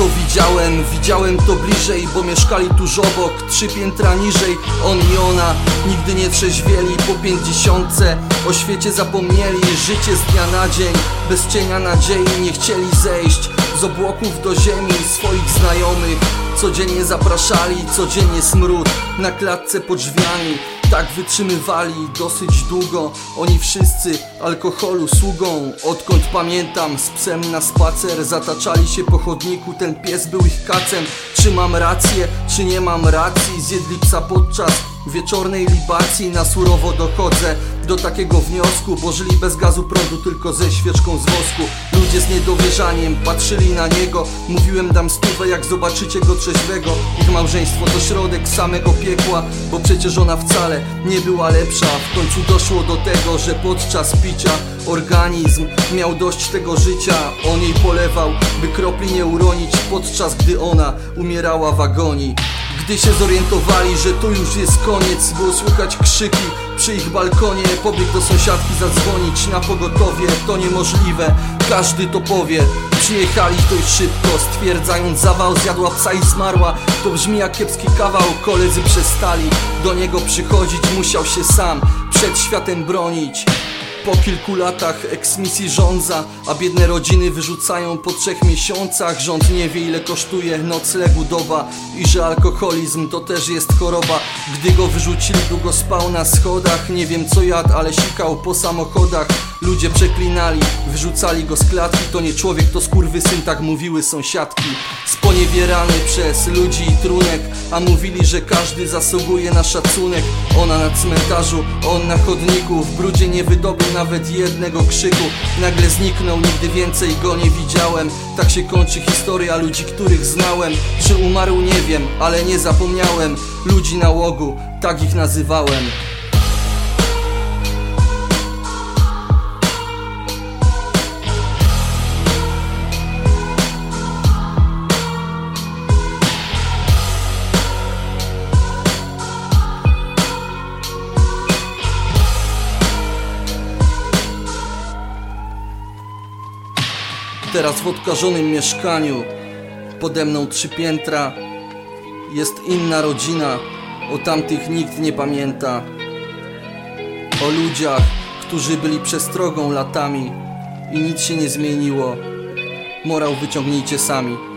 to widziałem, widziałem to bliżej Bo mieszkali tuż obok, trzy piętra niżej. On i ona nigdy nie trzeźwieli Po pięćdziesiątce o świecie zapomnieli. Życie z dnia na dzień, bez cienia nadziei Nie chcieli zejść z obłoków do ziemi Swoich znajomych. Codziennie zapraszali Codziennie smród na klatce pod drzwiami tak wytrzymywali dosyć długo Oni wszyscy alkoholu sługą. Odkąd pamiętam z psem na spacer Zataczali się po chodniku, ten pies był ich kacem. Czy mam rację, czy nie mam racji? Zjedli psa podczas wieczornej libacji Na surowo dochodzę do takiego wniosku Bo żyli bez gazu prądu, tylko ze świeczką z wosku. Ludzie z niedowierzaniem patrzyli na niego. Mówiłem dam stówę jak zobaczycie go trzeźwego. Ich małżeństwo to środek samego piekła Bo przecież ona wcale nie była lepsza. W końcu doszło do tego, że podczas picia Organizm miał dość tego życia. On jej polewał, by kropli nie uronić Podczas gdy ona umierała w agonii gdy się zorientowali, że tu już jest koniec Było słychać krzyki przy ich balkonie Pobiegł do sąsiadki zadzwonić na pogotowie. To niemożliwe, każdy to powie. Przyjechali dość szybko, stwierdzając zawał Zjadła psa i zmarła. To brzmi jak kiepski kawał Koledzy przestali do niego przychodzić Musiał się sam przed światem bronić po kilku latach eksmisji rządza A biedne rodziny wyrzucają po trzech miesiącach. Rząd nie wie ile kosztuje noclegu doba I że alkoholizm to też jest choroba. Gdy go wyrzucili długo spał na schodach. Nie wiem co jadł, ale sikał po samochodach. Ludzie przeklinali, wyrzucali go z klatki. To nie człowiek, to syn, tak mówiły sąsiadki. Sponiewierany przez ludzi i trunek A mówili, że każdy zasługuje na szacunek. Ona na cmentarzu, on na chodniku. W brudzie nie wydobył nawet jednego krzyku. Nagle zniknął, nigdy więcej go nie widziałem. Tak się kończy historia ludzi, których znałem. Czy umarł nie wiem, ale nie zapomniałem. Ludzi nałogu, tak ich nazywałem Teraz w odkażonym mieszkaniu. Pode mną trzy piętra. Jest inna rodzina. O tamtych nikt nie pamięta. O ludziach, którzy byli przestrogą latami I nic się nie zmieniło. Morał wyciągnijcie sami